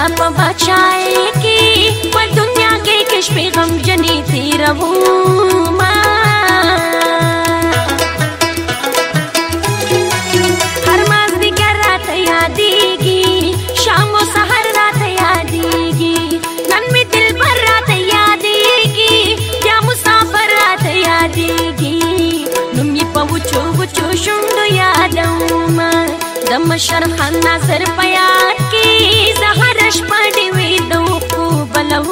सा पा बादशाह की पर दुनिया के किश पे गम जनी थी रहूं हर माजरी क्या रात यादेगी शाम सहार रात यादेगी नन्हे दिल पर रात यादेगी क्या मुसाफर रात यादेगी کم شرم نظر پیار کی زهر شپه دی وې دوکو بلو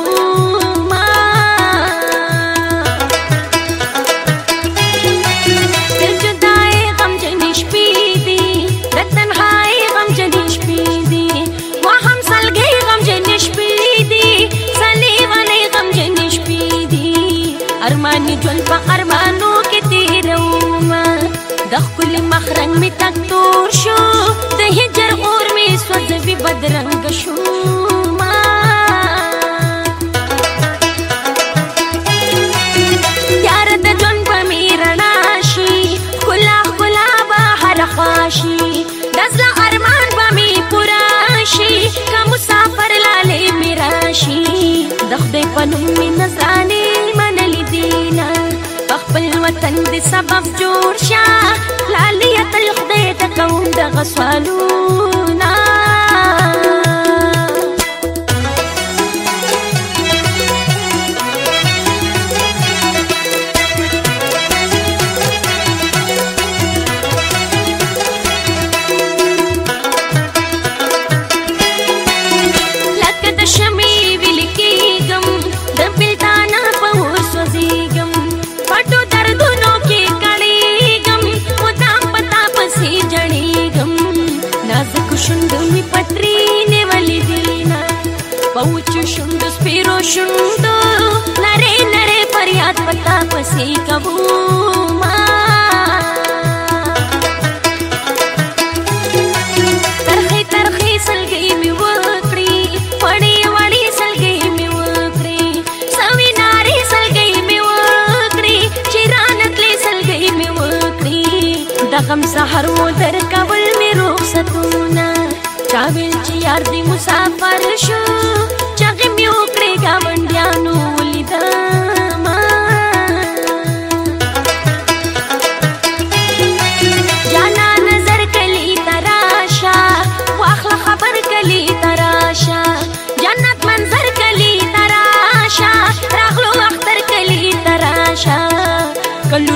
ونمي نوم مې نظرانې منلې دي نه په خپل وطن د سبب جوړ شه لالیه تل خدای ته کوم شوندو سپیرو شوندو نره نره فریاد پتا پسی کبو ما ترخی ترخی سلگی می وکڑی وڑی وڑی سلگی می وکڑی سوی ناری سلگی می وکڑی چیرانت لی سلگی می وکڑی دغم سحر و در کول می روخ ستونا چاویل چی یار دی مسافر شو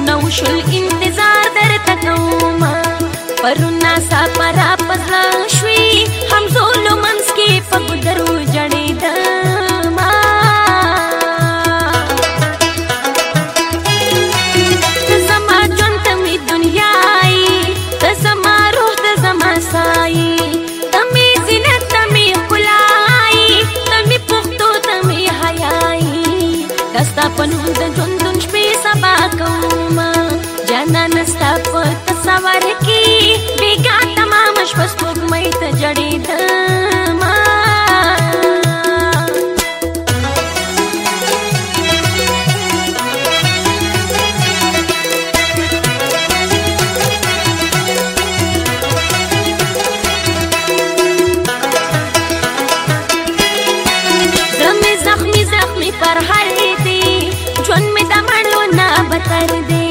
نو شل انتظار در تکوم پرونا سا پرا پزلا شوی هم زولو منس کې په ګدرو جړېدل बतर दे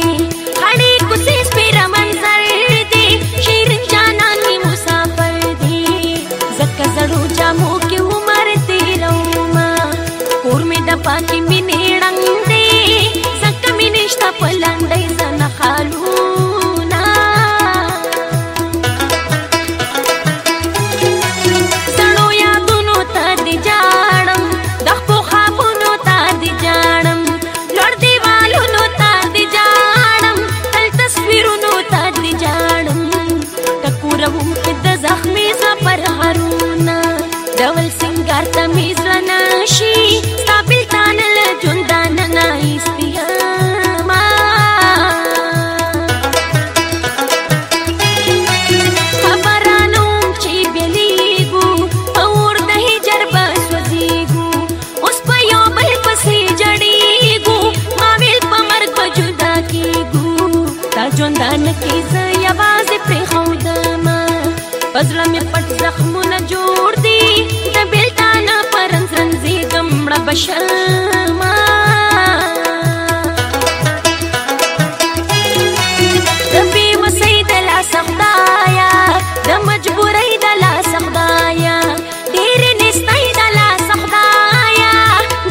بشرما د بي وسي د لا سخدايا د مجبوري د لا سخدايا ډېر نستای د لا سخدايا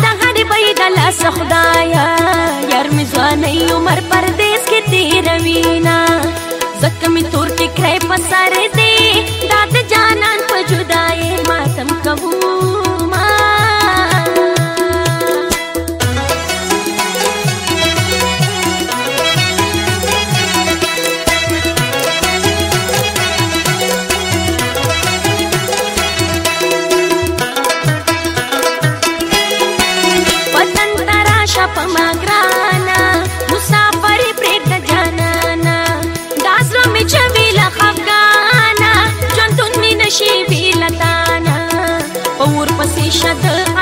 د هر بي د لا سخدايا ير مې ځواني عمر پرديس کې تیروينا زکه می تور ټکرای په سر دې परिषद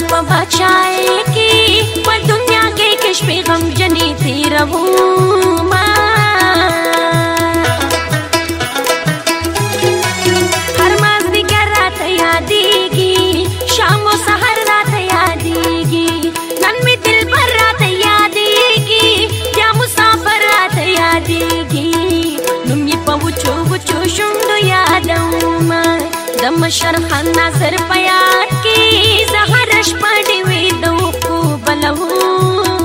सा बचाए की पर दुनिया के किश पे गम जनी थी रहूं د مشر خان نظر په یاد کې زهر شپه دی وې دوکو بلو